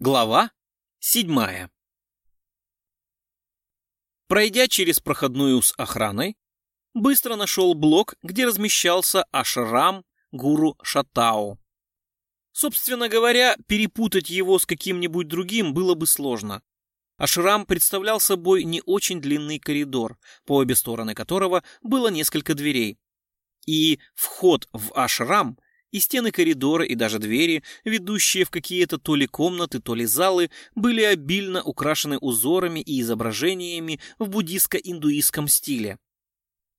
Глава седьмая Пройдя через проходную с охраной, быстро нашел блок, где размещался ашрам гуру Шатао. Собственно говоря, перепутать его с каким-нибудь другим было бы сложно. Ашрам представлял собой не очень длинный коридор, по обе стороны которого было несколько дверей. И вход в ашрам и стены коридора, и даже двери, ведущие в какие-то то ли комнаты, то ли залы, были обильно украшены узорами и изображениями в буддистско-индуистском стиле.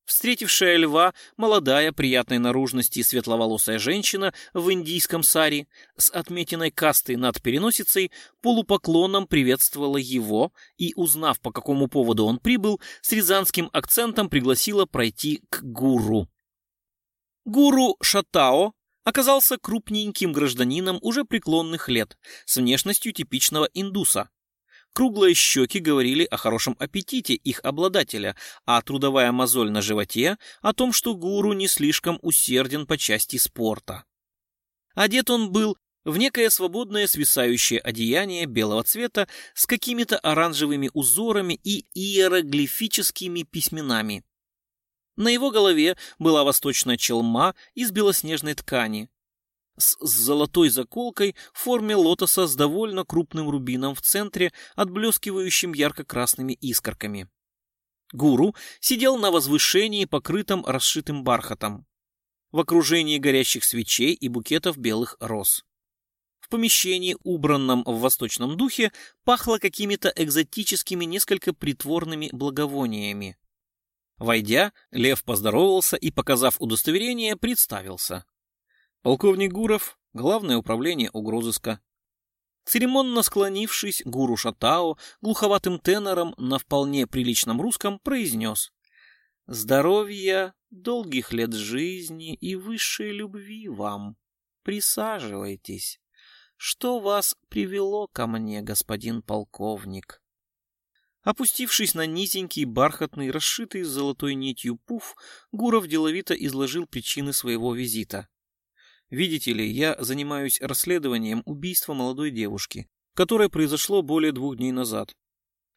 Встретившая льва, молодая, приятной наружности светловолосая женщина в индийском саре с отметиной касты над переносицей полупоклоном приветствовала его и, узнав, по какому поводу он прибыл, с рязанским акцентом пригласила пройти к гуру. Гуру Шатао оказался крупненьким гражданином уже преклонных лет, с внешностью типичного индуса. Круглые щеки говорили о хорошем аппетите их обладателя, а трудовая мозоль на животе о том, что гуру не слишком усерден по части спорта. Одет он был в некое свободное свисающее одеяние белого цвета с какими-то оранжевыми узорами и иероглифическими письменами. На его голове была восточная челма из белоснежной ткани с золотой заколкой в форме лотоса с довольно крупным рубином в центре, отблескивающим ярко-красными искорками. Гуру сидел на возвышении, покрытом расшитым бархатом, в окружении горящих свечей и букетов белых роз. В помещении, убранном в восточном духе, пахло какими-то экзотическими, несколько притворными благовониями. Войдя, Лев поздоровался и, показав удостоверение, представился. Полковник Гуров, Главное управление угрозыска. Церемонно склонившись, гуру Шатао глуховатым тенором на вполне приличном русском произнес «Здоровья, долгих лет жизни и высшей любви вам. Присаживайтесь. Что вас привело ко мне, господин полковник?» Опустившись на низенький, бархатный, расшитый золотой нитью пуф, Гуров деловито изложил причины своего визита. «Видите ли, я занимаюсь расследованием убийства молодой девушки, которое произошло более двух дней назад.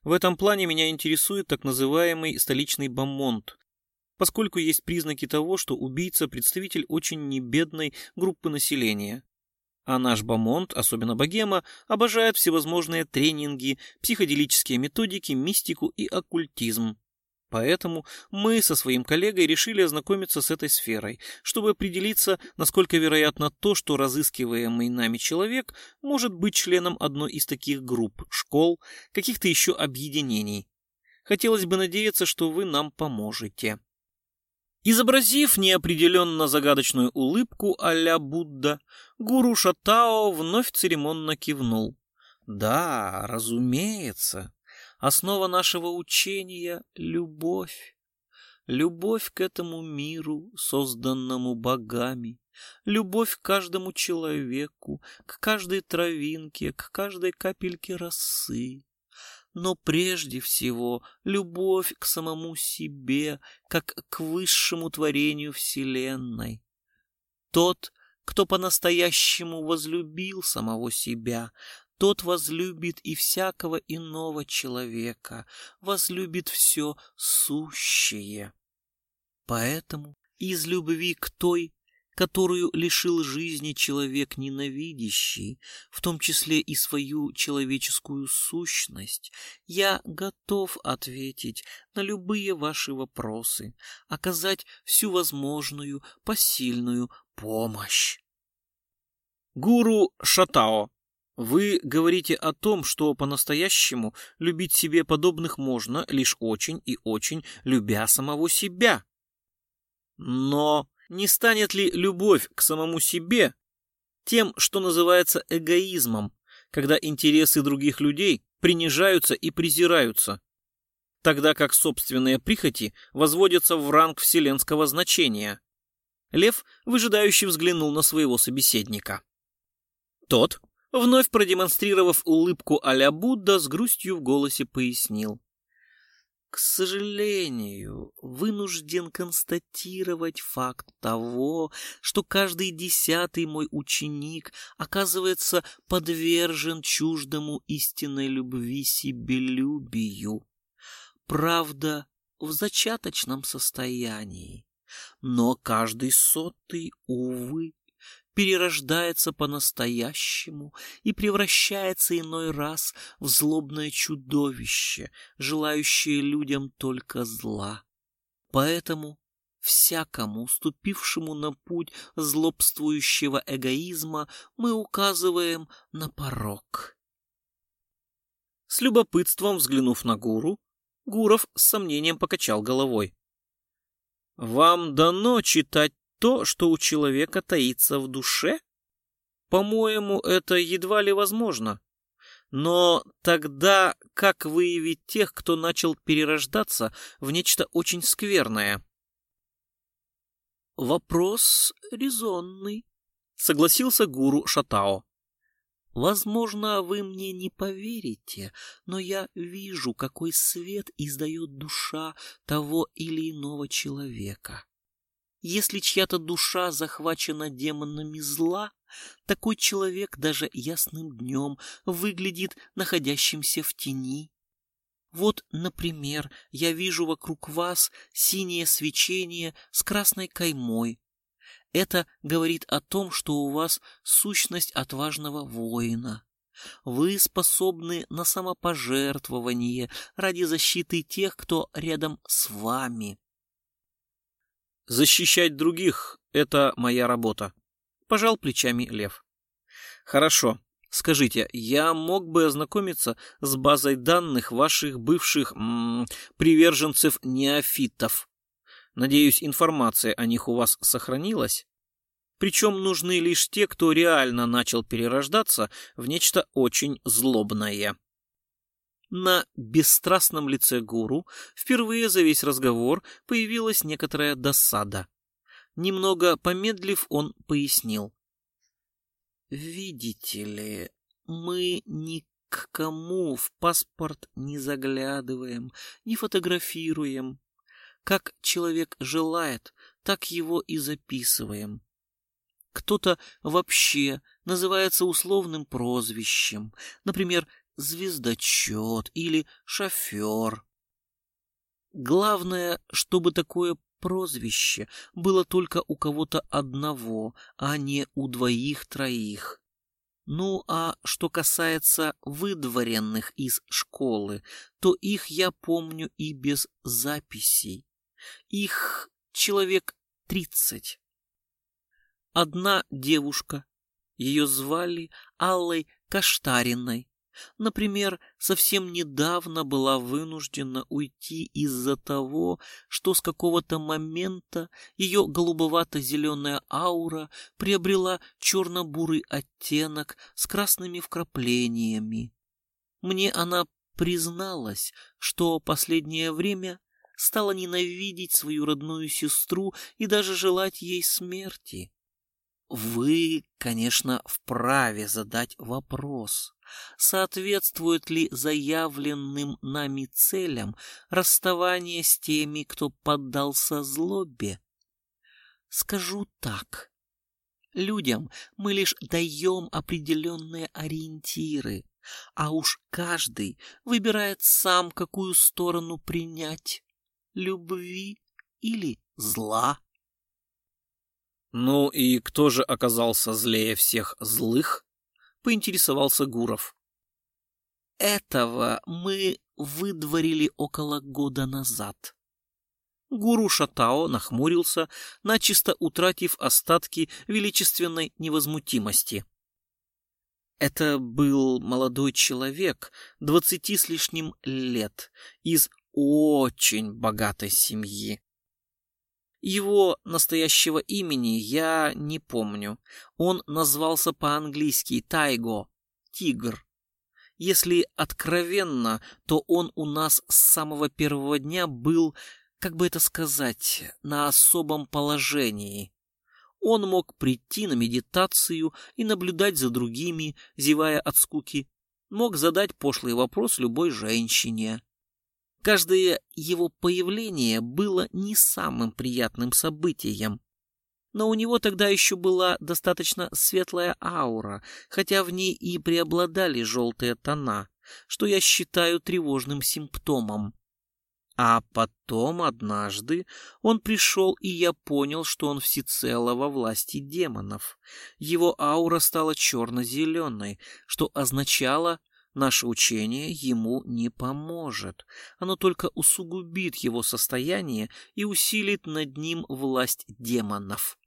В этом плане меня интересует так называемый столичный бомонд, поскольку есть признаки того, что убийца – представитель очень небедной группы населения. А наш Бамонт, особенно Богема, обожает всевозможные тренинги, психоделические методики, мистику и оккультизм. Поэтому мы со своим коллегой решили ознакомиться с этой сферой, чтобы определиться, насколько вероятно то, что разыскиваемый нами человек может быть членом одной из таких групп, школ, каких-то еще объединений. Хотелось бы надеяться, что вы нам поможете. Изобразив неопределенно загадочную улыбку а-ля Будда, гуру Шатао вновь церемонно кивнул. «Да, разумеется. Основа нашего учения — любовь. Любовь к этому миру, созданному богами. Любовь к каждому человеку, к каждой травинке, к каждой капельке росы но прежде всего любовь к самому себе, как к высшему творению Вселенной. Тот, кто по-настоящему возлюбил самого себя, тот возлюбит и всякого иного человека, возлюбит все сущее. Поэтому из любви к той, которую лишил жизни человек ненавидящий, в том числе и свою человеческую сущность, я готов ответить на любые ваши вопросы, оказать всю возможную посильную помощь. Гуру Шатао, вы говорите о том, что по-настоящему любить себе подобных можно, лишь очень и очень любя самого себя. Но не станет ли любовь к самому себе тем, что называется эгоизмом, когда интересы других людей принижаются и презираются, тогда как собственные прихоти возводятся в ранг вселенского значения? Лев выжидающе взглянул на своего собеседника. Тот, вновь продемонстрировав улыбку а-ля Будда, с грустью в голосе пояснил. К сожалению, вынужден констатировать факт того, что каждый десятый мой ученик оказывается подвержен чуждому истинной любви себелюбию. Правда, в зачаточном состоянии. Но каждый сотый, увы, перерождается по-настоящему и превращается иной раз в злобное чудовище, желающее людям только зла. Поэтому всякому, ступившему на путь злобствующего эгоизма, мы указываем на порог. С любопытством взглянув на гуру, Гуров с сомнением покачал головой. «Вам дано читать то, что у человека таится в душе? По-моему, это едва ли возможно. Но тогда как выявить тех, кто начал перерождаться в нечто очень скверное? Вопрос резонный, согласился гуру Шатао. Возможно, вы мне не поверите, но я вижу, какой свет издает душа того или иного человека. Если чья-то душа захвачена демонами зла, такой человек даже ясным днем выглядит находящимся в тени. Вот, например, я вижу вокруг вас синее свечение с красной каймой. Это говорит о том, что у вас сущность отважного воина. Вы способны на самопожертвование ради защиты тех, кто рядом с вами. Защищать других — это моя работа. Пожал плечами Лев. Хорошо. Скажите, я мог бы ознакомиться с базой данных ваших бывших м -м, приверженцев неофитов? Надеюсь, информация о них у вас сохранилась? Причем нужны лишь те, кто реально начал перерождаться в нечто очень злобное. На бесстрастном лице гуру впервые за весь разговор появилась некоторая досада. Немного помедлив, он пояснил. «Видите ли, мы ни к кому в паспорт не заглядываем, не фотографируем. Как человек желает, так его и записываем. Кто-то вообще называется условным прозвищем, например, звездочет или шофер. Главное, чтобы такое прозвище было только у кого-то одного, а не у двоих-троих. Ну, а что касается выдворенных из школы, то их я помню и без записей. Их человек тридцать. Одна девушка, ее звали Аллой Каштариной, Например, совсем недавно была вынуждена уйти из-за того, что с какого-то момента ее голубовато-зеленая аура приобрела черно-бурый оттенок с красными вкраплениями. Мне она призналась, что последнее время стала ненавидеть свою родную сестру и даже желать ей смерти. Вы, конечно, вправе задать вопрос, соответствует ли заявленным нами целям расставание с теми, кто поддался злобе. Скажу так. Людям мы лишь даем определенные ориентиры, а уж каждый выбирает сам, какую сторону принять — любви или зла. «Ну и кто же оказался злее всех злых?» — поинтересовался Гуров. «Этого мы выдворили около года назад». Гуру Шатао нахмурился, начисто утратив остатки величественной невозмутимости. Это был молодой человек, двадцати с лишним лет, из очень богатой семьи. Его настоящего имени я не помню. Он назвался по-английски Тайго, тигр. Если откровенно, то он у нас с самого первого дня был, как бы это сказать, на особом положении. Он мог прийти на медитацию и наблюдать за другими, зевая от скуки. Мог задать пошлый вопрос любой женщине. Каждое его появление было не самым приятным событием. Но у него тогда еще была достаточно светлая аура, хотя в ней и преобладали желтые тона, что я считаю тревожным симптомом. А потом однажды он пришел, и я понял, что он всецело во власти демонов. Его аура стала черно-зеленой, что означало, наше учение ему не поможет. Оно только усугубит его состояние и усилит над ним власть демонов.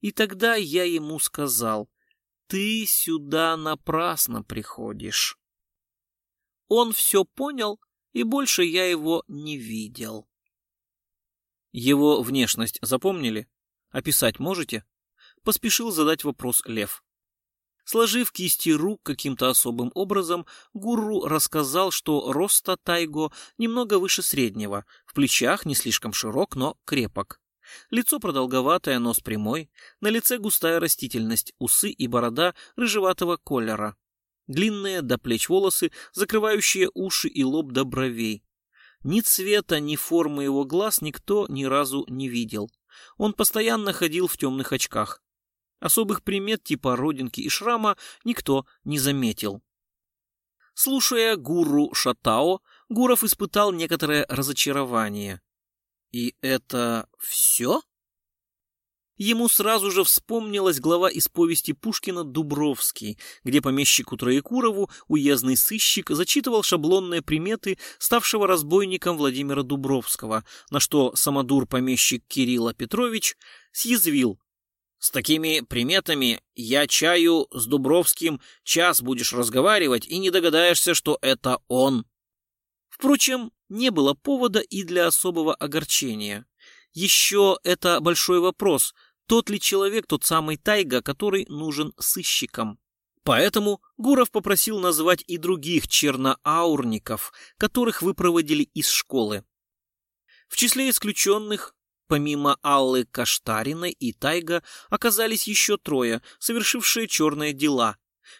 И тогда я ему сказал, «Ты сюда напрасно приходишь». Он все понял и больше я его не видел. Его внешность запомнили? Описать можете? Поспешил задать вопрос Лев. Сложив кисти рук каким-то особым образом, гуру рассказал, что роста Тайго немного выше среднего, в плечах не слишком широк, но крепок. Лицо продолговатое, нос прямой, на лице густая растительность, усы и борода рыжеватого колера. Длинные до плеч волосы, закрывающие уши и лоб до бровей. Ни цвета, ни формы его глаз никто ни разу не видел. Он постоянно ходил в темных очках. Особых примет типа родинки и шрама никто не заметил. Слушая гуру Шатао, Гуров испытал некоторое разочарование. «И это все?» Ему сразу же вспомнилась глава из повести Пушкина «Дубровский», где помещику Троекурову уездный сыщик зачитывал шаблонные приметы ставшего разбойником Владимира Дубровского, на что самодур-помещик Кирилла Петрович съязвил. «С такими приметами я чаю с Дубровским час будешь разговаривать и не догадаешься, что это он». Впрочем, не было повода и для особого огорчения. Еще это большой вопрос, тот ли человек тот самый Тайга, который нужен сыщикам. Поэтому Гуров попросил назвать и других черноаурников, которых выпроводили из школы. В числе исключенных, помимо Аллы Каштариной и Тайга, оказались еще трое, совершившие черные дела.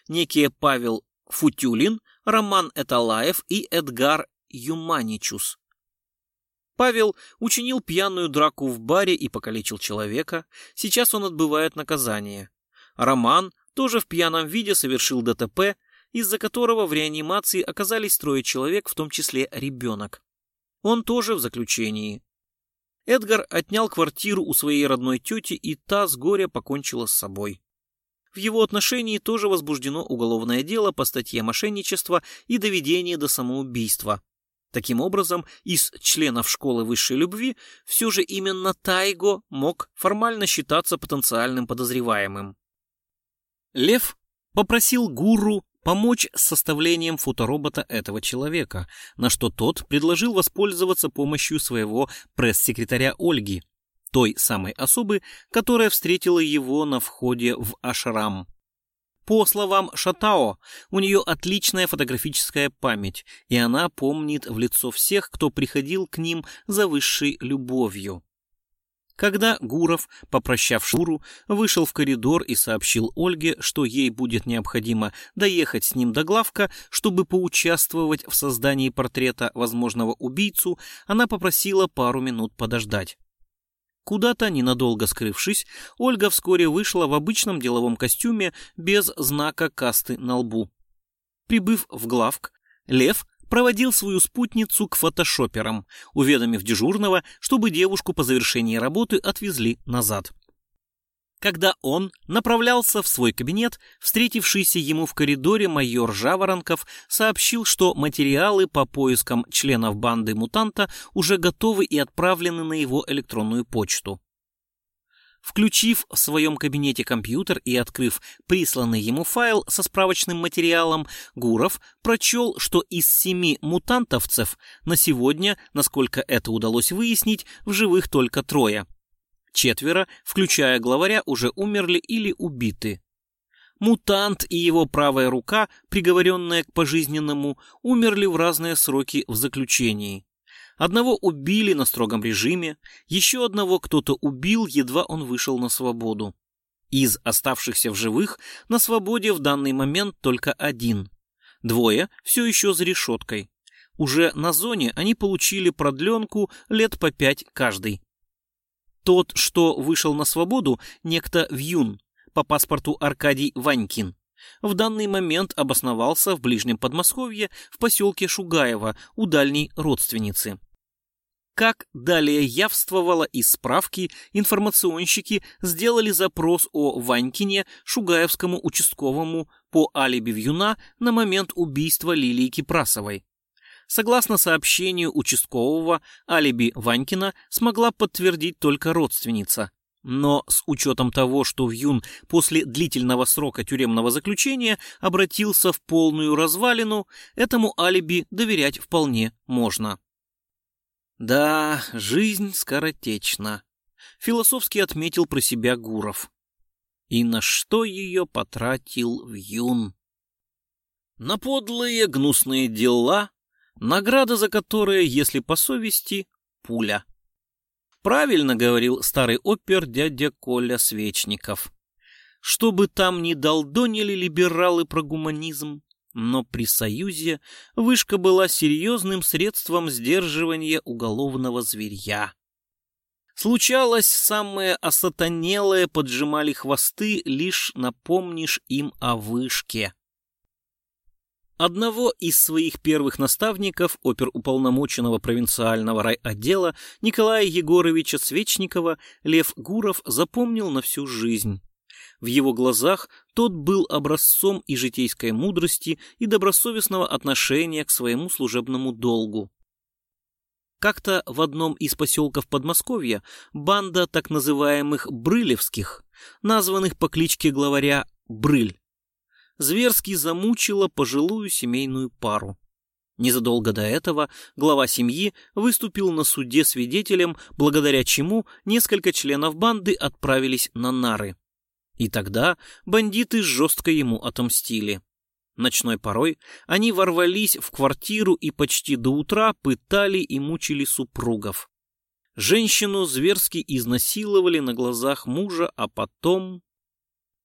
Некие Павел Футюлин, Роман Эталаев и Эдгар Юманичус. Павел учинил пьяную драку в баре и покалечил человека. Сейчас он отбывает наказание. Роман тоже в пьяном виде совершил ДТП, из-за которого в реанимации оказались трое человек, в том числе ребенок. Он тоже в заключении. Эдгар отнял квартиру у своей родной тети, и та с горя покончила с собой. В его отношении тоже возбуждено уголовное дело по статье мошенничества и доведение до самоубийства. Таким образом, из членов школы высшей любви все же именно Тайго мог формально считаться потенциальным подозреваемым. Лев попросил гуру помочь с составлением фоторобота этого человека, на что тот предложил воспользоваться помощью своего пресс-секретаря Ольги, той самой особы, которая встретила его на входе в ашрам. По словам Шатао, у нее отличная фотографическая память, и она помнит в лицо всех, кто приходил к ним за высшей любовью. Когда Гуров, попрощав Шуру, вышел в коридор и сообщил Ольге, что ей будет необходимо доехать с ним до главка, чтобы поучаствовать в создании портрета возможного убийцу, она попросила пару минут подождать. Куда-то, ненадолго скрывшись, Ольга вскоре вышла в обычном деловом костюме без знака касты на лбу. Прибыв в главк, Лев проводил свою спутницу к фотошоперам, уведомив дежурного, чтобы девушку по завершении работы отвезли назад. Когда он направлялся в свой кабинет, встретившийся ему в коридоре майор Жаворонков сообщил, что материалы по поискам членов банды мутанта уже готовы и отправлены на его электронную почту. Включив в своем кабинете компьютер и открыв присланный ему файл со справочным материалом, Гуров прочел, что из семи мутантовцев на сегодня, насколько это удалось выяснить, в живых только трое – Четверо, включая главаря, уже умерли или убиты. Мутант и его правая рука, приговоренная к пожизненному, умерли в разные сроки в заключении. Одного убили на строгом режиме, еще одного кто-то убил, едва он вышел на свободу. Из оставшихся в живых на свободе в данный момент только один. Двое все еще за решеткой. Уже на зоне они получили продленку лет по пять каждый. Тот, что вышел на свободу, некто Вьюн, по паспорту Аркадий Ванькин, в данный момент обосновался в ближнем Подмосковье в поселке Шугаево у дальней родственницы. Как далее явствовало из справки, информационщики сделали запрос о Ванькине Шугаевскому участковому по алиби Вьюна на момент убийства Лилии Кипрасовой. Согласно сообщению участкового, алиби Ванькина смогла подтвердить только родственница. Но с учетом того, что Вьюн после длительного срока тюремного заключения обратился в полную развалину, этому алиби доверять вполне можно. Да, жизнь скоротечна, философски отметил про себя Гуров. И на что ее потратил Вьюн? На подлые гнусные дела, награда за которые, если по совести, пуля. Правильно говорил старый опер дядя Коля Свечников. Что бы там ни долдонили либералы про гуманизм, но при Союзе вышка была серьезным средством сдерживания уголовного зверья. Случалось, самые осатанелые поджимали хвосты, лишь напомнишь им о вышке. Одного из своих первых наставников, оперуполномоченного провинциального райотдела Николая Егоровича Свечникова, Лев Гуров запомнил на всю жизнь. В его глазах тот был образцом и житейской мудрости, и добросовестного отношения к своему служебному долгу. Как-то в одном из поселков Подмосковья банда так называемых «брылевских», названных по кличке главаря «Брыль», зверски замучила пожилую семейную пару. Незадолго до этого глава семьи выступил на суде свидетелем, благодаря чему несколько членов банды отправились на нары. И тогда бандиты жестко ему отомстили. Ночной порой они ворвались в квартиру и почти до утра пытали и мучили супругов. Женщину зверски изнасиловали на глазах мужа, а потом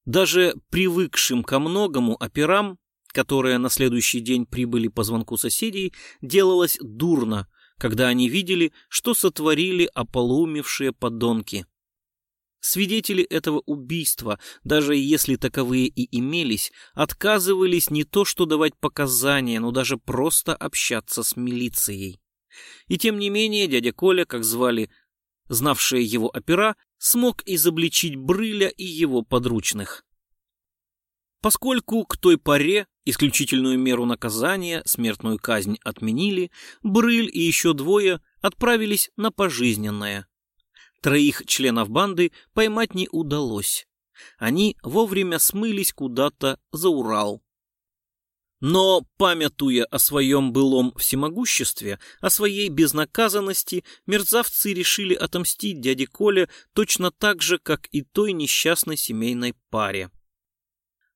даже привыкшим ко многому операм, которые на следующий день прибыли по звонку соседей, делалось дурно, когда они видели, что сотворили ополоумевшие подонки. Свидетели этого убийства, даже если таковые и имелись, отказывались не то что давать показания, но даже просто общаться с милицией. И тем не менее дядя Коля, как звали знавшие его опера, смог изобличить Брыля и его подручных. Поскольку к той поре исключительную меру наказания, смертную казнь отменили, Брыль и еще двое отправились на пожизненное. Троих членов банды поймать не удалось. Они вовремя смылись куда-то за Урал. Но, памятуя о своем былом всемогуществе, о своей безнаказанности, мерзавцы решили отомстить дяде Коле точно так же, как и той несчастной семейной паре.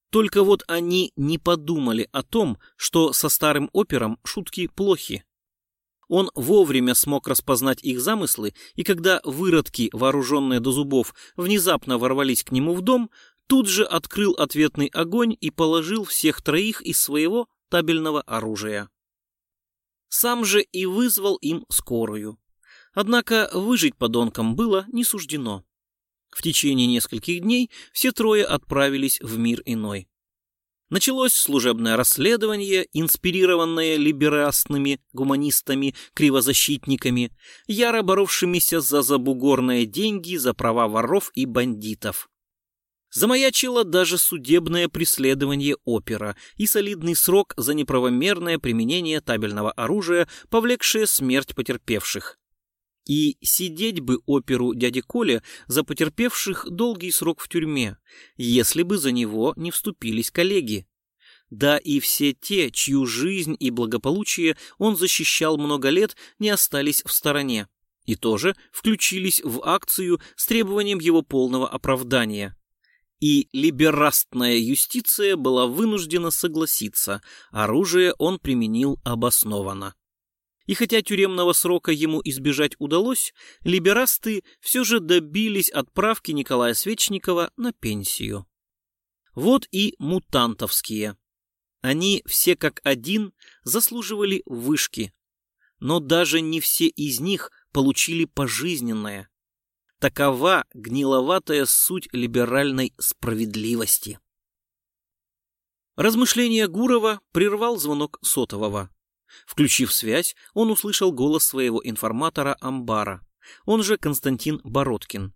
Только вот они не подумали о том, что со старым опером шутки плохи. Он вовремя смог распознать их замыслы, и когда выродки, вооруженные до зубов, внезапно ворвались к нему в дом, тут же открыл ответный огонь и положил всех троих из своего табельного оружия. Сам же и вызвал им скорую. Однако выжить подонкам было не суждено. В течение нескольких дней все трое отправились в мир иной. Началось служебное расследование, инспирированное либерастными гуманистами-кривозащитниками, яро боровшимися за забугорные деньги, за права воров и бандитов. Замаячило даже судебное преследование опера и солидный срок за неправомерное применение табельного оружия, повлекшее смерть потерпевших. И сидеть бы оперу дяди Коля за потерпевших долгий срок в тюрьме, если бы за него не вступились коллеги. Да и все те, чью жизнь и благополучие он защищал много лет, не остались в стороне и тоже включились в акцию с требованием его полного оправдания. И либерастная юстиция была вынуждена согласиться, оружие он применил обоснованно. И хотя тюремного срока ему избежать удалось, либерасты все же добились отправки Николая Свечникова на пенсию. Вот и мутантовские. Они все как один заслуживали вышки, но даже не все из них получили пожизненное. Такова гниловатая суть либеральной справедливости. Размышления Гурова прервал звонок сотового. Включив связь, он услышал голос своего информатора Амбара, он же Константин Бородкин.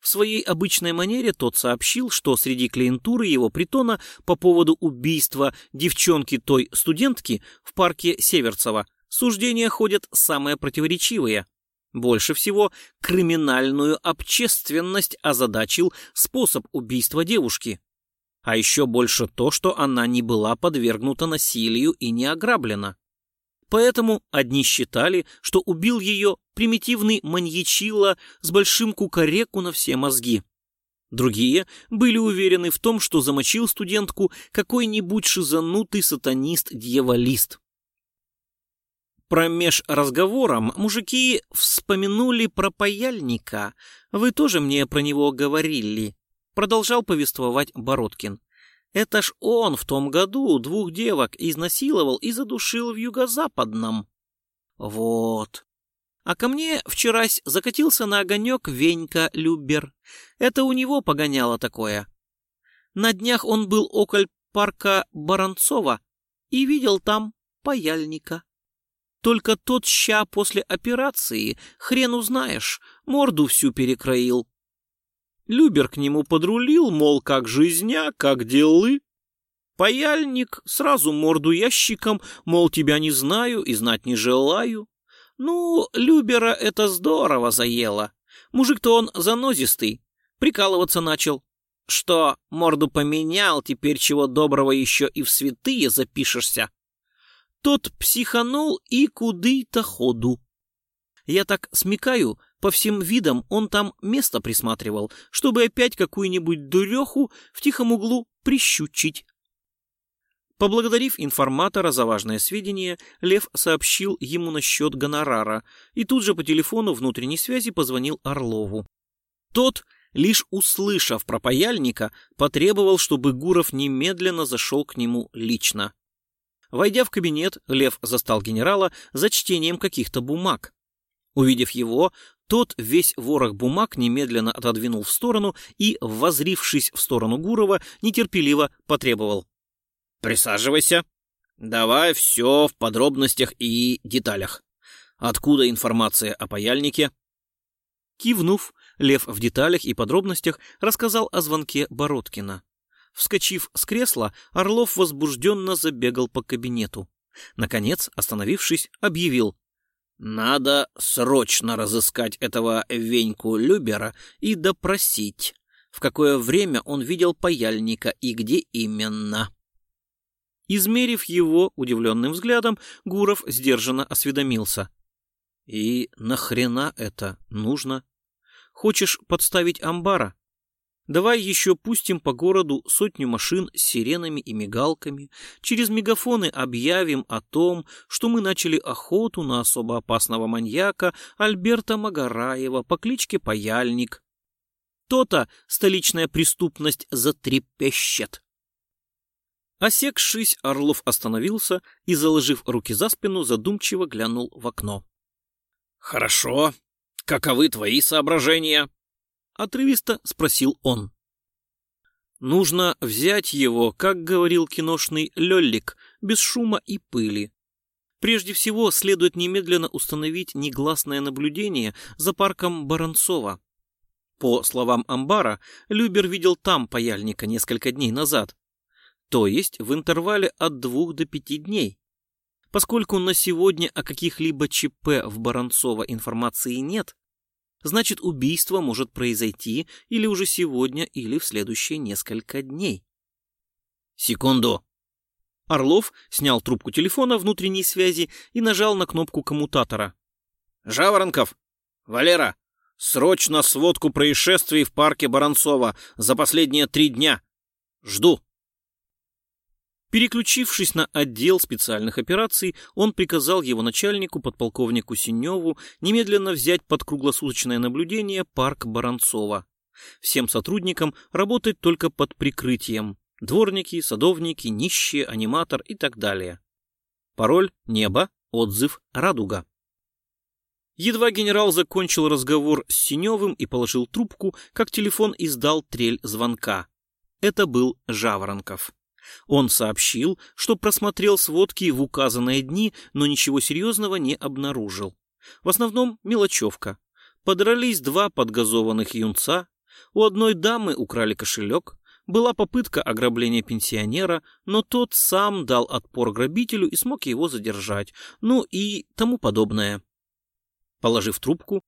В своей обычной манере тот сообщил, что среди клиентуры его притона по поводу убийства девчонки той студентки в парке Северцева суждения ходят самые противоречивые. Больше всего криминальную общественность озадачил способ убийства девушки. А еще больше то, что она не была подвергнута насилию и не ограблена. Поэтому одни считали, что убил ее примитивный маньячила с большим кукареку на все мозги. Другие были уверены в том, что замочил студентку какой-нибудь шизанутый сатанист-дьяволист. Промеж разговором мужики вспомянули про паяльника. Вы тоже мне про него говорили. Продолжал повествовать Бородкин. Это ж он в том году двух девок изнасиловал и задушил в юго-западном. Вот. А ко мне вчерась закатился на огонек Венька Любер. Это у него погоняло такое. На днях он был около парка Баранцова и видел там паяльника. Только тот ща после операции, хрен узнаешь, морду всю перекроил. Любер к нему подрулил, мол, как жизня, как делы. Паяльник сразу морду ящиком, мол, тебя не знаю и знать не желаю. Ну, Любера это здорово заело. Мужик-то он занозистый, прикалываться начал. Что, морду поменял, теперь чего доброго еще и в святые запишешься. Тот психанул и куды-то ходу. Я так смекаю, по всем видам он там место присматривал, чтобы опять какую-нибудь дуреху в тихом углу прищучить. Поблагодарив информатора за важное сведение, Лев сообщил ему насчет гонорара и тут же по телефону внутренней связи позвонил Орлову. Тот, лишь услышав про паяльника, потребовал, чтобы Гуров немедленно зашел к нему лично. Войдя в кабинет, Лев застал генерала за чтением каких-то бумаг. Увидев его, тот весь ворох бумаг немедленно отодвинул в сторону и, возрившись в сторону Гурова, нетерпеливо потребовал. «Присаживайся. Давай все в подробностях и деталях. Откуда информация о паяльнике?» Кивнув, Лев в деталях и подробностях рассказал о звонке Бородкина. Вскочив с кресла, Орлов возбужденно забегал по кабинету. Наконец, остановившись, объявил. Надо срочно разыскать этого Веньку Любера и допросить, в какое время он видел паяльника и где именно. Измерив его удивленным взглядом, Гуров сдержанно осведомился. «И нахрена это нужно? Хочешь подставить амбара?» Давай еще пустим по городу сотню машин с сиренами и мигалками. Через мегафоны объявим о том, что мы начали охоту на особо опасного маньяка Альберта Магараева по кличке Паяльник. То-то столичная преступность затрепещет. Осекшись, Орлов остановился и, заложив руки за спину, задумчиво глянул в окно. «Хорошо. Каковы твои соображения?» — отрывисто спросил он. «Нужно взять его, как говорил киношный Лёллик, без шума и пыли. Прежде всего, следует немедленно установить негласное наблюдение за парком Баранцова. По словам Амбара, Любер видел там паяльника несколько дней назад, то есть в интервале от двух до пяти дней. Поскольку на сегодня о каких-либо ЧП в Баранцово информации нет, значит убийство может произойти или уже сегодня, или в следующие несколько дней. Секунду. Орлов снял трубку телефона внутренней связи и нажал на кнопку коммутатора. «Жаворонков! Валера! Срочно сводку происшествий в парке Баранцова за последние три дня! Жду!» Переключившись на отдел специальных операций, он приказал его начальнику, подполковнику Синеву, немедленно взять под круглосуточное наблюдение парк Баранцова. Всем сотрудникам работать только под прикрытием. Дворники, садовники, нищие, аниматор и так далее. Пароль «Небо» Отзыв «Радуга». Едва генерал закончил разговор с Синевым и положил трубку, как телефон издал трель звонка. Это был Жаворонков. Он сообщил, что просмотрел сводки в указанные дни, но ничего серьезного не обнаружил. В основном мелочевка. Подрались два подгазованных юнца, у одной дамы украли кошелек, была попытка ограбления пенсионера, но тот сам дал отпор грабителю и смог его задержать, ну и тому подобное. Положив трубку,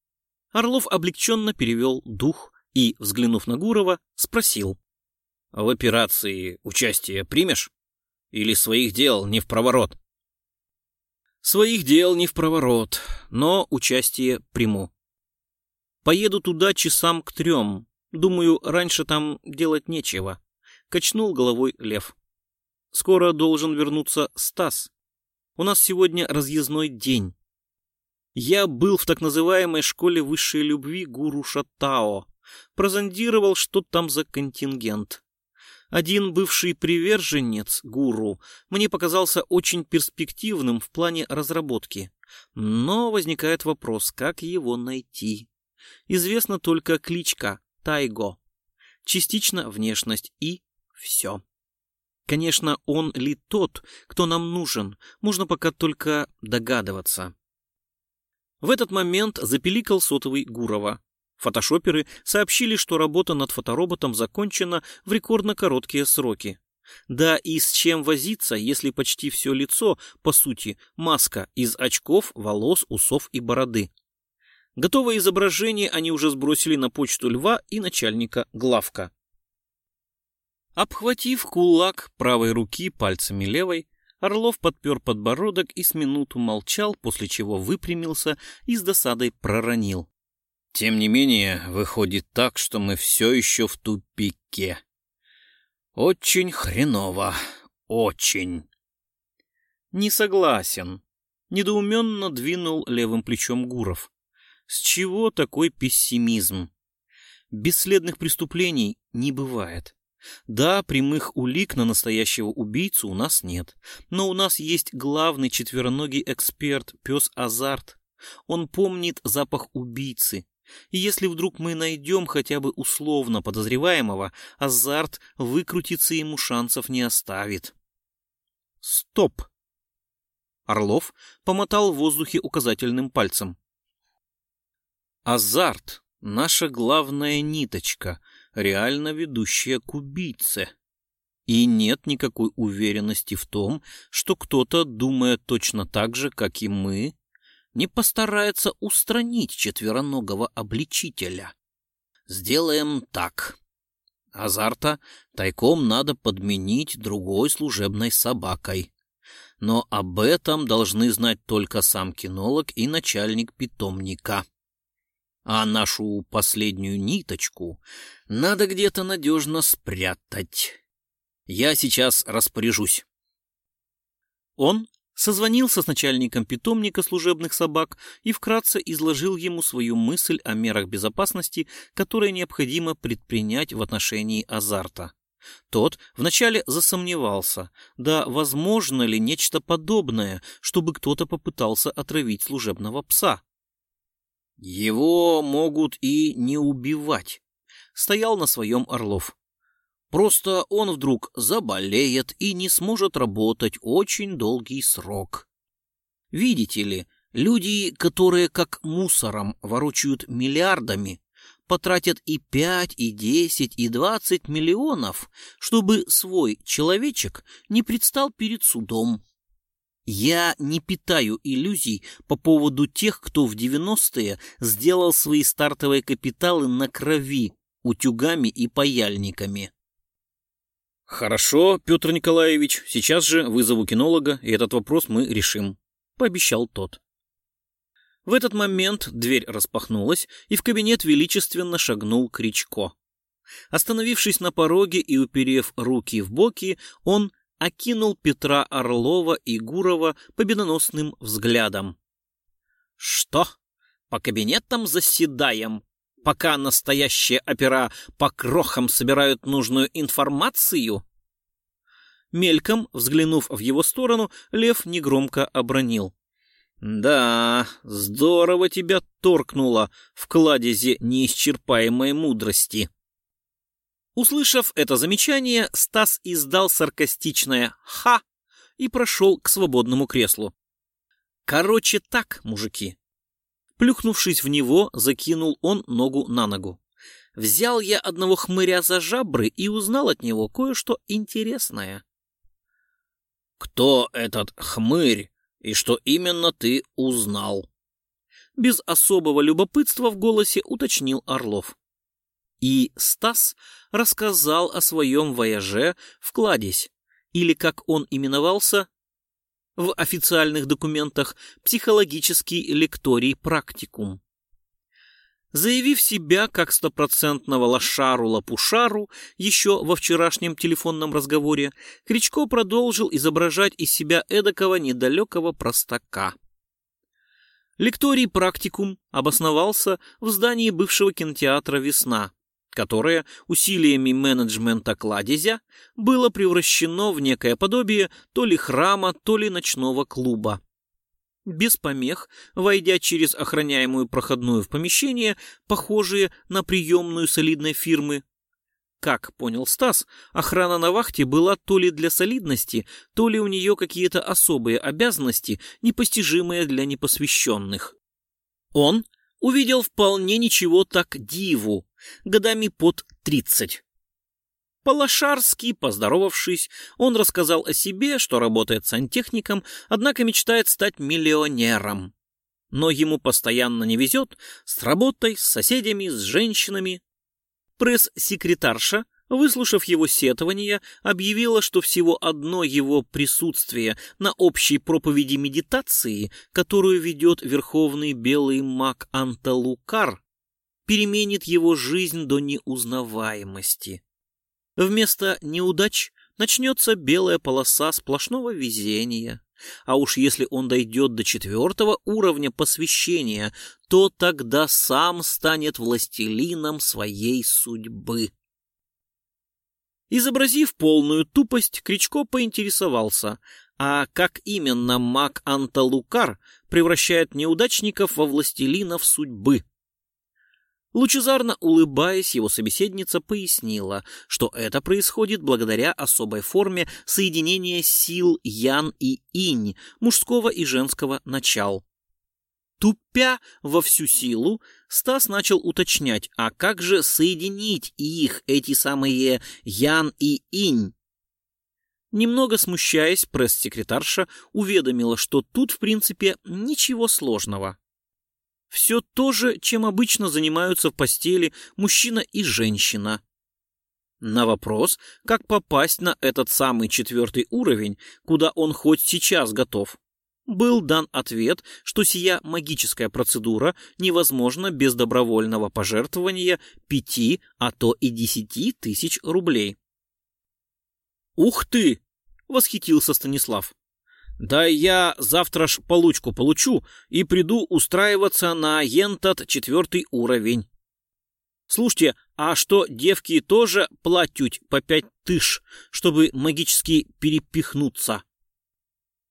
Орлов облегченно перевел дух и, взглянув на Гурова, спросил. — В операции участие примешь? Или своих дел не в проворот? — Своих дел не в проворот, но участие приму. Поеду туда часам к трем. Думаю, раньше там делать нечего. Качнул головой Лев. Скоро должен вернуться Стас. У нас сегодня разъездной день. Я был в так называемой школе высшей любви гуру Шатао. Прозондировал, что там за контингент. Один бывший приверженец гуру мне показался очень перспективным в плане разработки. Но возникает вопрос, как его найти. Известна только кличка Тайго. Частично внешность и все. Конечно, он ли тот, кто нам нужен, можно пока только догадываться. В этот момент запеликал сотовый Гурова. Фотошоперы сообщили, что работа над фотороботом закончена в рекордно короткие сроки. Да и с чем возиться, если почти все лицо, по сути, маска из очков, волос, усов и бороды. Готовое изображение они уже сбросили на почту Льва и начальника Главка. Обхватив кулак правой руки пальцами левой, Орлов подпер подбородок и с минуту молчал, после чего выпрямился и с досадой проронил. Тем не менее, выходит так, что мы все еще в тупике. Очень хреново. Очень. Не согласен. Недоуменно двинул левым плечом Гуров. С чего такой пессимизм? Бесследных преступлений не бывает. Да, прямых улик на настоящего убийцу у нас нет, но у нас есть главный четвероногий эксперт, пес Азарт. Он помнит запах убийцы. И если вдруг мы найдем хотя бы условно подозреваемого, Азарт выкрутиться ему шансов не оставит. Стоп! Орлов помотал в воздухе указательным пальцем. Азарт — наша главная ниточка — реально ведущая к убийце. И нет никакой уверенности в том, что кто-то, думая точно так же, как и мы, не постарается устранить четвероногого обличителя. Сделаем так. Азарта тайком надо подменить другой служебной собакой. Но об этом должны знать только сам кинолог и начальник питомника. А нашу последнюю ниточку надо где-то надежно спрятать. Я сейчас распоряжусь. Он созвонился с начальником питомника служебных собак и вкратце изложил ему свою мысль о мерах безопасности, которые необходимо предпринять в отношении азарта. Тот вначале засомневался, да возможно ли нечто подобное, чтобы кто-то попытался отравить служебного пса. Его могут и не убивать, стоял на своем Орлов. Просто он вдруг заболеет и не сможет работать очень долгий срок. Видите ли, люди, которые как мусором ворочают миллиардами, потратят и пять, и десять, и двадцать миллионов, чтобы свой человечек не предстал перед судом. Я не питаю иллюзий по поводу тех, кто в 90-е сделал свои стартовые капиталы на крови, утюгами и паяльниками. «Хорошо, Петр Николаевич, сейчас же вызову кинолога, и этот вопрос мы решим», — пообещал тот. В этот момент дверь распахнулась, и в кабинет величественно шагнул Кричко. Остановившись на пороге и уперев руки в боки, он окинул Петра Орлова и Гурова победоносным взглядом. «Что, по кабинетам заседаем, пока настоящие опера по крохам собирают нужную информацию?» Мельком, взглянув в его сторону, Лев негромко обронил. Да, здорово тебя торкнуло в кладезе неисчерпаемой мудрости. Услышав это замечание, Стас издал саркастичное «Ха!» и прошел к свободному креслу. Короче так, мужики. Плюхнувшись в него, закинул он ногу на ногу. Взял я одного хмыря за жабры и узнал от него кое-что интересное. «Кто этот хмырь и что именно ты узнал?» Без особого любопытства в голосе уточнил Орлов. И Стас рассказал о своем вояже в Кладезь, или, как он именовался, в официальных документах психологический лекторий практикум. Заявив себя как стопроцентного лошару-лопушару еще во вчерашнем телефонном разговоре, Кричко продолжил изображать из себя эдакого недалекого простака. Лекторий практикум обосновался в здании бывшего кинотеатра «Весна», которое усилиями менеджмента кладезя было превращено в некое подобие то ли храма, то ли ночного клуба. Без помех, войдя через охраняемую проходную в помещение, похожие на приемную солидной фирмы, как понял Стас, охрана на вахте была то ли для солидности, то ли у нее какие-то особые обязанности, непостижимые для непосвященных. Он увидел вполне ничего так диву, годами под тридцать. Полошарски, поздоровавшись, он рассказал о себе, что работает сантехником, однако мечтает стать миллионером. Но ему постоянно не везет с работой, с соседями, с женщинами. Пресс-секретарша выслушав его сетования, объявила, что всего одно его присутствие на общей проповеди медитации, которую ведет верховный белый маг Анталукар, переменит его жизнь до неузнаваемости. Вместо неудач начнется белая полоса сплошного везения. А уж если он дойдет до четвертого уровня посвящения, то тогда сам станет властелином своей судьбы. Изобразив полную тупость, Кричко поинтересовался, а как именно маг Анталукар превращает неудачников во властелинов судьбы? Лучезарно улыбаясь, его собеседница пояснила, что это происходит благодаря особой форме соединения сил Ян и Инь, мужского и женского начал. Тупя во всю силу, Стас начал уточнять, а как же соединить их, эти самые Ян и Инь? Немного смущаясь, пресс-секретарша уведомила, что тут, в принципе, ничего сложного. Все то же, чем обычно занимаются в постели мужчина и женщина. На вопрос, как попасть на этот самый четвертый уровень, куда он хоть сейчас готов, был дан ответ, что сия магическая процедура невозможна без добровольного пожертвования пяти, а то и десяти тысяч рублей. «Ух ты!» — восхитился Станислав. «Да я завтра ж получку получу и приду устраиваться на ентат четвертый уровень». «Слушайте, а что, девки тоже платють по пять тыш, чтобы магически перепихнуться?»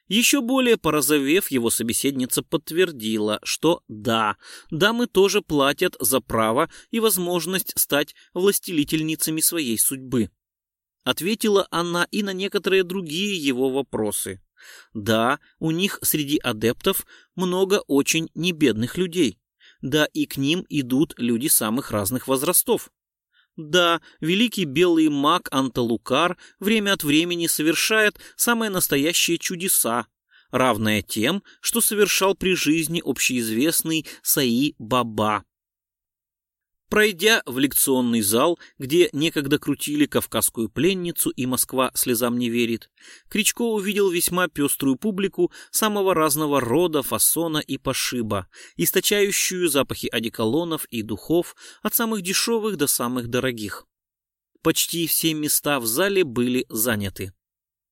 Еще более порозовев, его собеседница подтвердила, что да, дамы тоже платят за право и возможность стать властелительницами своей судьбы. Ответила она и на некоторые другие его вопросы. Да, у них среди адептов много очень небедных людей. Да, и к ним идут люди самых разных возрастов. Да, великий белый маг Анталукар время от времени совершает самые настоящие чудеса, равное тем, что совершал при жизни общеизвестный Саи Баба. Пройдя в лекционный зал, где некогда крутили кавказскую пленницу и Москва слезам не верит, Кричко увидел весьма пеструю публику самого разного рода, фасона и пошиба, источающую запахи одеколонов и духов от самых дешевых до самых дорогих. Почти все места в зале были заняты.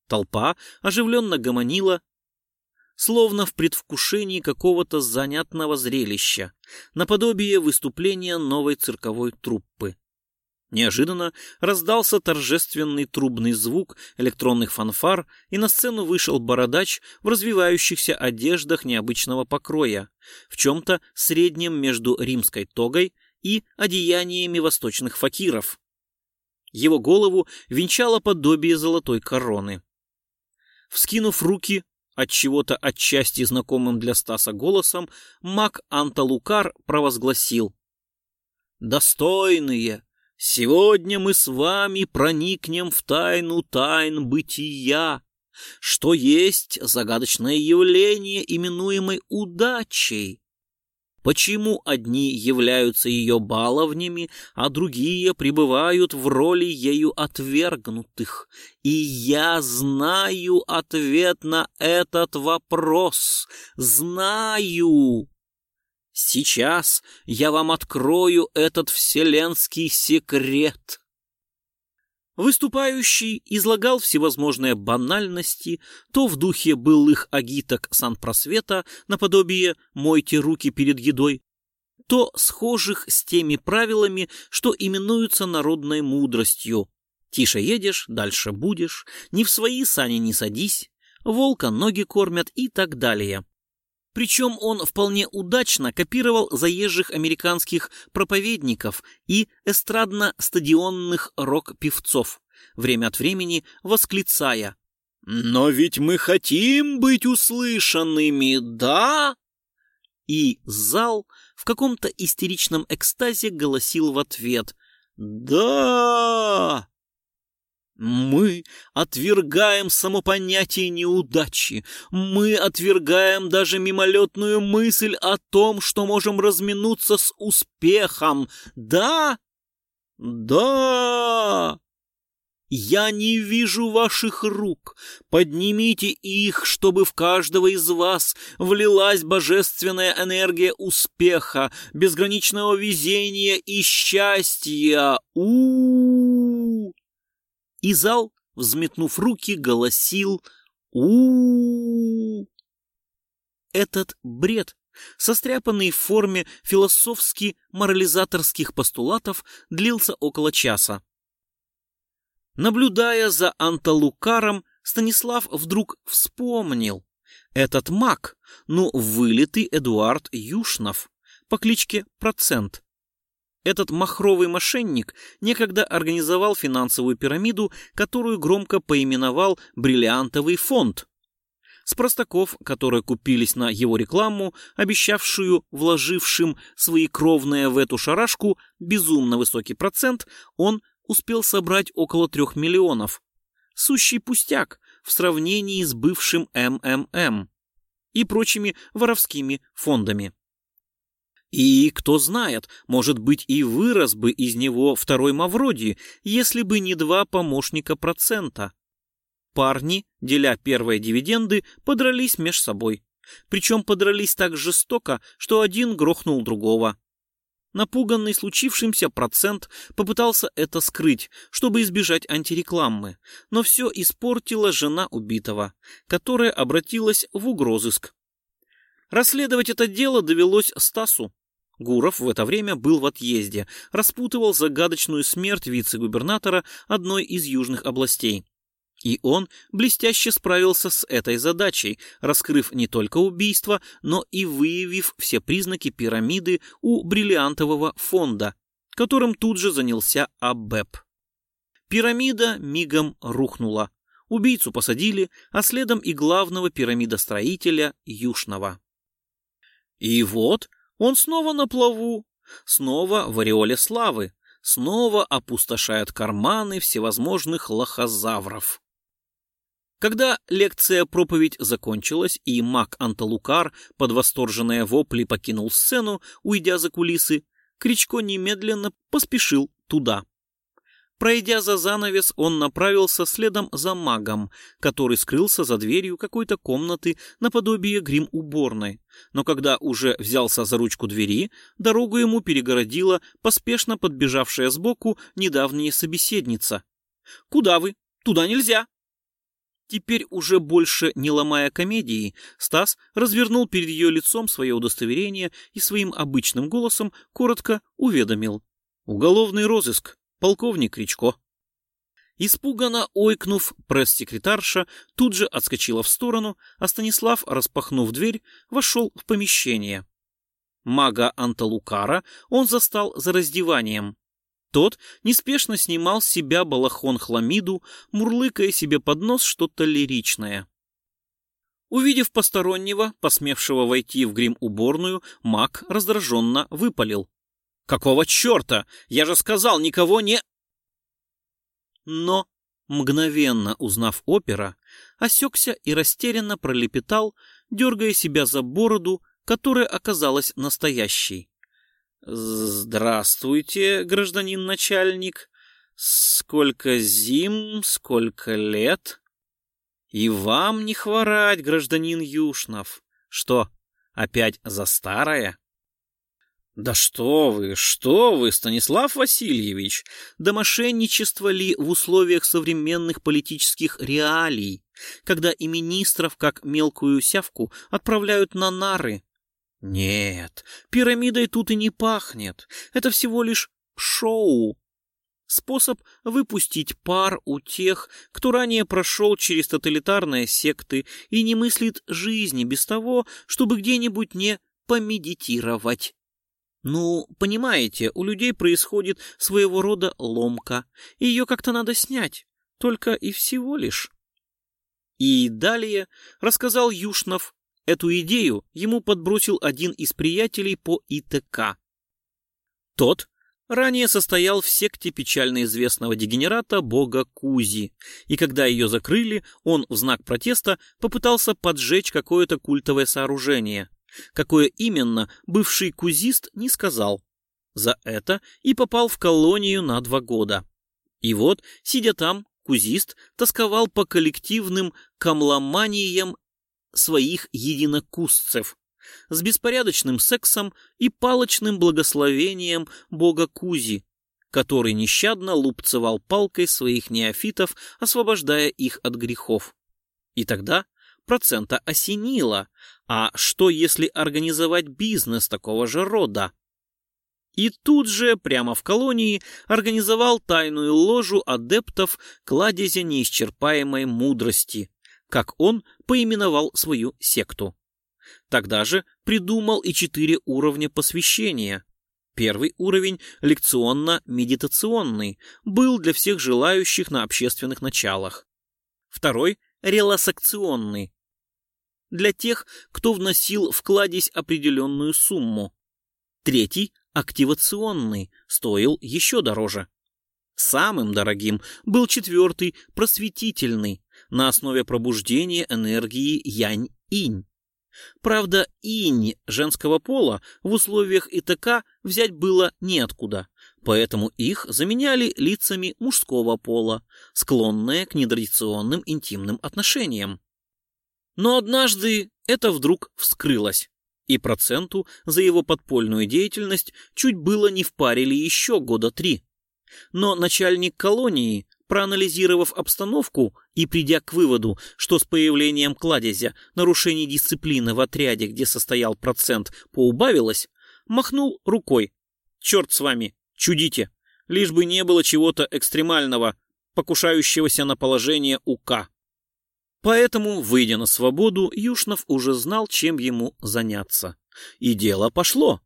Толпа оживленно гомонила, словно в предвкушении какого-то занятного зрелища, наподобие выступления новой цирковой труппы. Неожиданно раздался торжественный трубный звук электронных фанфар, и на сцену вышел бородач в развивающихся одеждах необычного покроя, в чем-то среднем между римской тогой и одеяниями восточных факиров. Его голову венчало подобие золотой короны. Вскинув руки, от чего-то отчасти знакомым для Стаса голосом, маг Анталукар провозгласил. «Достойные! Сегодня мы с вами проникнем в тайну тайн бытия, что есть загадочное явление, именуемое удачей. Почему одни являются ее баловнями, а другие пребывают в роли ею отвергнутых? И я знаю ответ на этот вопрос. Знаю! Сейчас я вам открою этот вселенский секрет. Выступающий излагал всевозможные банальности, то в духе былых агиток санпросвета, наподобие «мойте руки перед едой», то схожих с теми правилами, что именуются народной мудростью. «Тише едешь, дальше будешь», «не в свои сани не садись», «волка ноги кормят» и так далее. Причем он вполне удачно копировал заезжих американских проповедников и эстрадно-стадионных рок-певцов, время от времени восклицая «Но ведь мы хотим быть услышанными, да?» И зал в каком-то истеричном экстазе голосил в ответ «Да!» Мы отвергаем само понятие неудачи. Мы отвергаем даже мимолетную мысль о том, что можем разминуться с успехом. Да? Да! Я не вижу ваших рук. Поднимите их, чтобы в каждого из вас влилась божественная энергия успеха, безграничного везения и счастья. У-у-у! И зал, взметнув руки, голосил у, Этот бред, состряпанный в форме философски-морализаторских постулатов, длился около часа. Наблюдая за Анталукаром, Станислав вдруг вспомнил. Этот маг, ну, вылитый Эдуард Юшнов по кличке Процент. Этот махровый мошенник некогда организовал финансовую пирамиду, которую громко поименовал «Бриллиантовый фонд». С простаков, которые купились на его рекламу, обещавшую вложившим свои кровные в эту шарашку безумно высокий процент, он успел собрать около трех миллионов. Сущий пустяк в сравнении с бывшим МММ и прочими воровскими фондами. И, кто знает, может быть, и вырос бы из него второй Мавроди, если бы не два помощника процента. Парни, деля первые дивиденды, подрались меж собой. Причем подрались так жестоко, что один грохнул другого. Напуганный случившимся процент попытался это скрыть, чтобы избежать антирекламы, но все испортила жена убитого, которая обратилась в угрозыск. Расследовать это дело довелось Стасу. Гуров в это время был в отъезде, распутывал загадочную смерть вице-губернатора одной из южных областей. И он блестяще справился с этой задачей, раскрыв не только убийство, но и выявив все признаки пирамиды у бриллиантового фонда, которым тут же занялся АБЭП. Пирамида мигом рухнула. Убийцу посадили, а следом и главного пирамидостроителя Юшного. И вот он снова на плаву, снова в ореоле славы, снова опустошает карманы всевозможных лохозавров. Когда лекция-проповедь закончилась, и маг Анталукар под восторженные вопли покинул сцену, уйдя за кулисы, Кричко немедленно поспешил туда. Пройдя за занавес, он направился следом за магом, который скрылся за дверью какой-то комнаты наподобие грим-уборной. Но когда уже взялся за ручку двери, дорогу ему перегородила поспешно подбежавшая сбоку недавняя собеседница. «Куда вы? Туда нельзя!» Теперь уже больше не ломая комедии, Стас развернул перед ее лицом свое удостоверение и своим обычным голосом коротко уведомил. «Уголовный розыск. Полковник Кричко. Испуганно ойкнув, пресс-секретарша тут же отскочила в сторону, а Станислав, распахнув дверь, вошел в помещение. Мага Анталукара он застал за раздеванием. Тот неспешно снимал с себя балахон хламиду, мурлыкая себе под нос что-то лиричное. Увидев постороннего, посмевшего войти в грим-уборную, маг раздраженно выпалил. «Какого черта? Я же сказал, никого не...» Но, мгновенно узнав опера, осекся и растерянно пролепетал, дергая себя за бороду, которая оказалась настоящей. «Здравствуйте, гражданин начальник. Сколько зим, сколько лет?» «И вам не хворать, гражданин Юшнов. Что, опять за старое?» «Да что вы, что вы, Станислав Васильевич! Да мошенничество ли в условиях современных политических реалий, когда и министров, как мелкую сявку, отправляют на нары? Нет, пирамидой тут и не пахнет. Это всего лишь шоу. Способ выпустить пар у тех, кто ранее прошел через тоталитарные секты и не мыслит жизни без того, чтобы где-нибудь не помедитировать. Ну, понимаете, у людей происходит своего рода ломка, и ее как-то надо снять, только и всего лишь. И далее рассказал Юшнов. Эту идею ему подбросил один из приятелей по ИТК. Тот ранее состоял в секте печально известного дегенерата бога Кузи, и когда ее закрыли, он в знак протеста попытался поджечь какое-то культовое сооружение, Какое именно, бывший кузист не сказал. За это и попал в колонию на два года. И вот, сидя там, кузист тосковал по коллективным камломаниям своих единокусцев с беспорядочным сексом и палочным благословением бога Кузи, который нещадно лупцевал палкой своих неофитов, освобождая их от грехов. И тогда процента осенило, а что, если организовать бизнес такого же рода? И тут же, прямо в колонии, организовал тайную ложу адептов кладезя неисчерпаемой мудрости, как он поименовал свою секту. Тогда же придумал и четыре уровня посвящения. Первый уровень, лекционно-медитационный, был для всех желающих на общественных началах. Второй – релаксационный, для тех, кто вносил в кладезь определенную сумму. Третий, активационный, стоил еще дороже. Самым дорогим был четвертый, просветительный, на основе пробуждения энергии янь-инь. Правда, инь женского пола в условиях ИТК взять было неоткуда, поэтому их заменяли лицами мужского пола, склонные к нетрадиционным интимным отношениям. Но однажды это вдруг вскрылось, и проценту за его подпольную деятельность чуть было не впарили еще года три. Но начальник колонии, проанализировав обстановку и придя к выводу, что с появлением кладезя нарушений дисциплины в отряде, где состоял процент, поубавилось, махнул рукой. «Черт с вами, чудите, лишь бы не было чего-то экстремального, покушающегося на положение УК». Поэтому, выйдя на свободу, Юшнов уже знал, чем ему заняться. И дело пошло.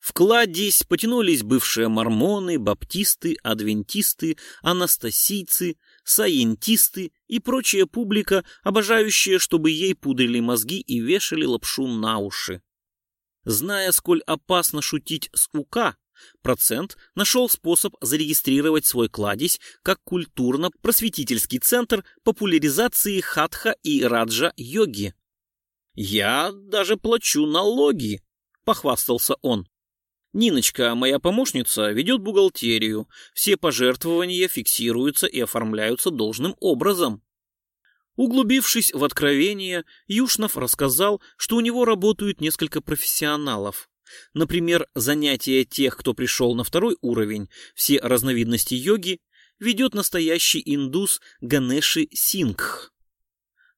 Вкладись потянулись бывшие мормоны, баптисты, адвентисты, анастасийцы, саентисты и прочая публика, обожающая, чтобы ей пудрили мозги и вешали лапшу на уши. Зная, сколь опасно шутить с УК, Процент нашел способ зарегистрировать свой кладезь как культурно-просветительский центр популяризации хатха и раджа-йоги. «Я даже плачу налоги», — похвастался он. Ниночка, моя помощница, ведет бухгалтерию. Все пожертвования фиксируются и оформляются должным образом. Углубившись в откровение, Юшнов рассказал, что у него работают несколько профессионалов. Например, занятия тех, кто пришел на второй уровень, все разновидности йоги, ведет настоящий индус Ганеши Сингх.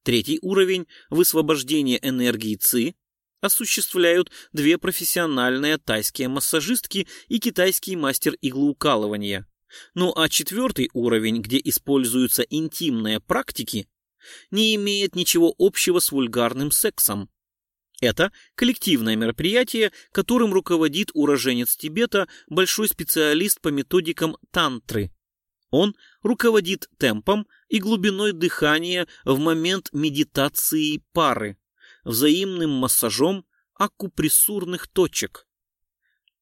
Третий уровень – высвобождение энергии ЦИ – осуществляют две профессиональные тайские массажистки и китайский мастер иглоукалывания. Ну а четвертый уровень, где используются интимные практики, не имеет ничего общего с вульгарным сексом. Это коллективное мероприятие, которым руководит уроженец Тибета, большой специалист по методикам тантры. Он руководит темпом и глубиной дыхания в момент медитации пары, взаимным массажом акупрессурных точек.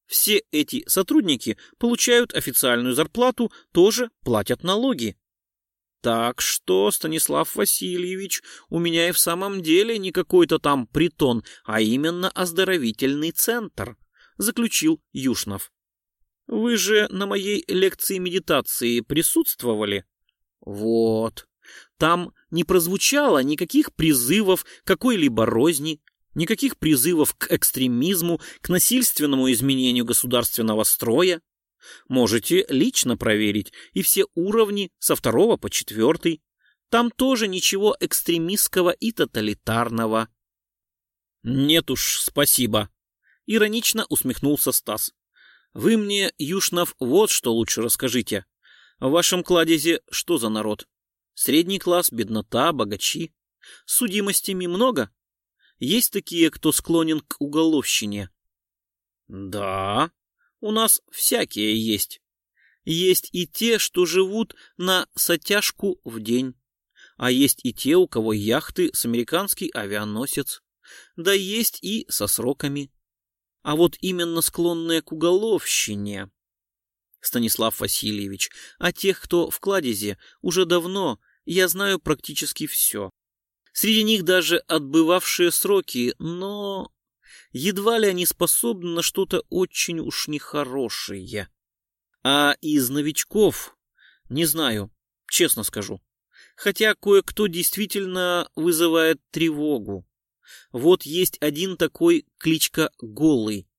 Все эти сотрудники получают официальную зарплату, тоже платят налоги. Так что, Станислав Васильевич, у меня и в самом деле не какой-то там притон, а именно оздоровительный центр, заключил Юшнов. Вы же на моей лекции медитации присутствовали? Вот. Там не прозвучало никаких призывов какой-либо розни, никаких призывов к экстремизму, к насильственному изменению государственного строя. Можете лично проверить и все уровни со второго по четвертый. Там тоже ничего экстремистского и тоталитарного. Нет уж, спасибо. Иронично усмехнулся Стас. Вы мне, Юшнов, вот что лучше расскажите. В вашем кладезе что за народ? Средний класс, беднота, богачи. Судимостями много? Есть такие, кто склонен к уголовщине? Да, у нас всякие есть. Есть и те, что живут на сотяжку в день. А есть и те, у кого яхты с американский авианосец. Да есть и со сроками. А вот именно склонные к уголовщине. Станислав Васильевич, а тех, кто в кладезе, уже давно, я знаю практически все. Среди них даже отбывавшие сроки, но едва ли они способны на что-то очень уж нехорошее. А из новичков, не знаю, честно скажу. Хотя кое-кто действительно вызывает тревогу. Вот есть один такой кличка Голый.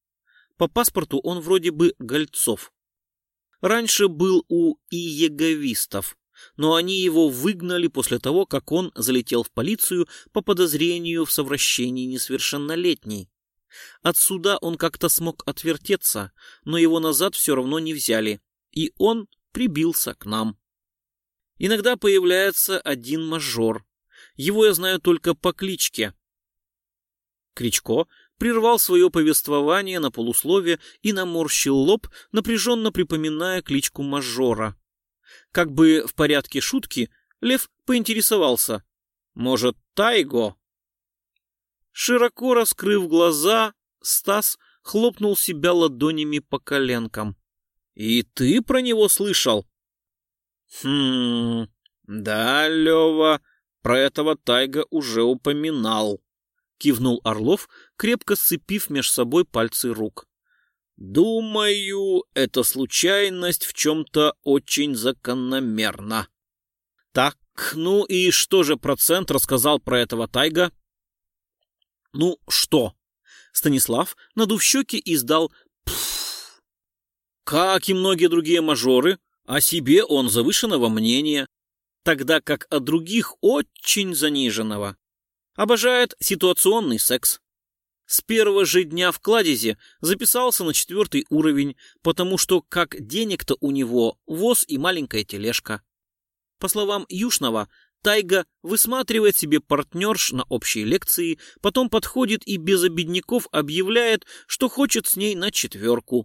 По паспорту он вроде бы Гольцов. Раньше был у иеговистов, но они его выгнали после того, как он залетел в полицию по подозрению в совращении несовершеннолетней. От суда он как-то смог отвертеться, но его назад все равно не взяли, и он прибился к нам. Иногда появляется один мажор. Его я знаю только по кличке. Кричко прервал свое повествование на полуслове и наморщил лоб, напряженно припоминая кличку мажора. Как бы в порядке шутки, Лев поинтересовался. «Может, Тайго?» Широко раскрыв глаза, Стас хлопнул себя ладонями по коленкам. «И ты про него слышал?» «Хм... Да, Лева, про этого Тайга уже упоминал», — кивнул Орлов, крепко сцепив меж собой пальцы рук. «Думаю, эта случайность в чем-то очень закономерна». «Так, ну и что же процент рассказал про этого Тайга?» Ну что? Станислав, надув щеки, издал «пф». Как и многие другие мажоры, о себе он завышенного мнения, тогда как о других очень заниженного. Обожает ситуационный секс. С первого же дня в кладезе записался на четвертый уровень, потому что как денег-то у него воз и маленькая тележка. По словам Юшного, Тайга высматривает себе партнерш на общие лекции, потом подходит и без обедняков объявляет, что хочет с ней на четверку.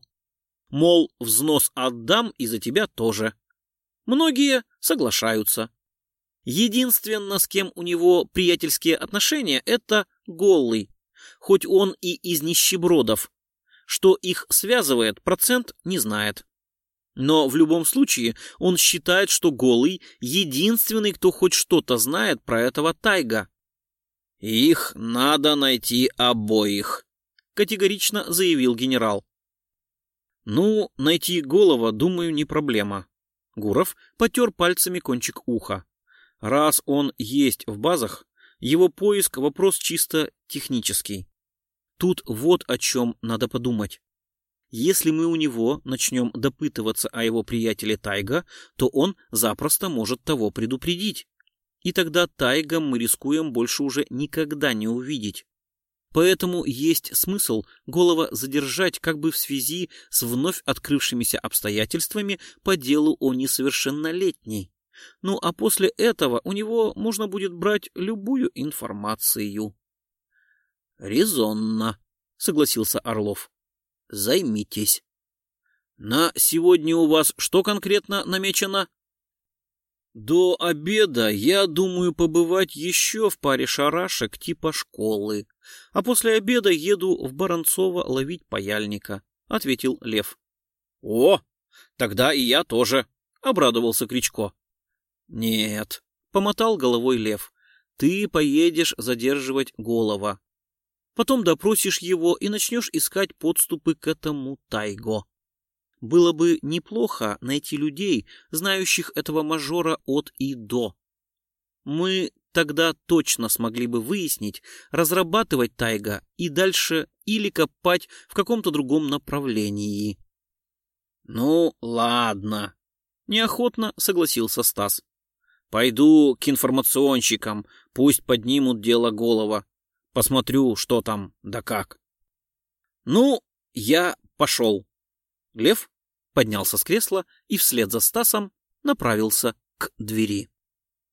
Мол, взнос отдам и за тебя тоже. Многие соглашаются. Единственно, с кем у него приятельские отношения, это Голый, хоть он и из нищебродов. Что их связывает, процент не знает. Но в любом случае он считает, что Голый — единственный, кто хоть что-то знает про этого Тайга. «Их надо найти обоих», — категорично заявил генерал. «Ну, найти Голова, думаю, не проблема». Гуров потер пальцами кончик уха. Раз он есть в базах, его поиск — вопрос чисто технический. Тут вот о чем надо подумать. Если мы у него начнем допытываться о его приятеле Тайга, то он запросто может того предупредить. И тогда Тайга мы рискуем больше уже никогда не увидеть. Поэтому есть смысл голова задержать как бы в связи с вновь открывшимися обстоятельствами по делу о несовершеннолетней. Ну а после этого у него можно будет брать любую информацию. «Резонно», — согласился Орлов. «Займитесь». «На сегодня у вас что конкретно намечено?» «До обеда я думаю побывать еще в паре шарашек типа школы, а после обеда еду в Баранцово ловить паяльника», — ответил Лев. «О, тогда и я тоже», — обрадовался Кричко. «Нет», — помотал головой Лев, — «ты поедешь задерживать голова. Потом допросишь его и начнешь искать подступы к этому Тайго. Было бы неплохо найти людей, знающих этого мажора от и до. Мы тогда точно смогли бы выяснить, разрабатывать Тайга и дальше или копать в каком-то другом направлении. Ну, ладно. Неохотно согласился Стас. Пойду к информационщикам, пусть поднимут дело голова. Посмотрю, что там, да как. Ну, я пошел. Лев поднялся с кресла и вслед за Стасом направился к двери.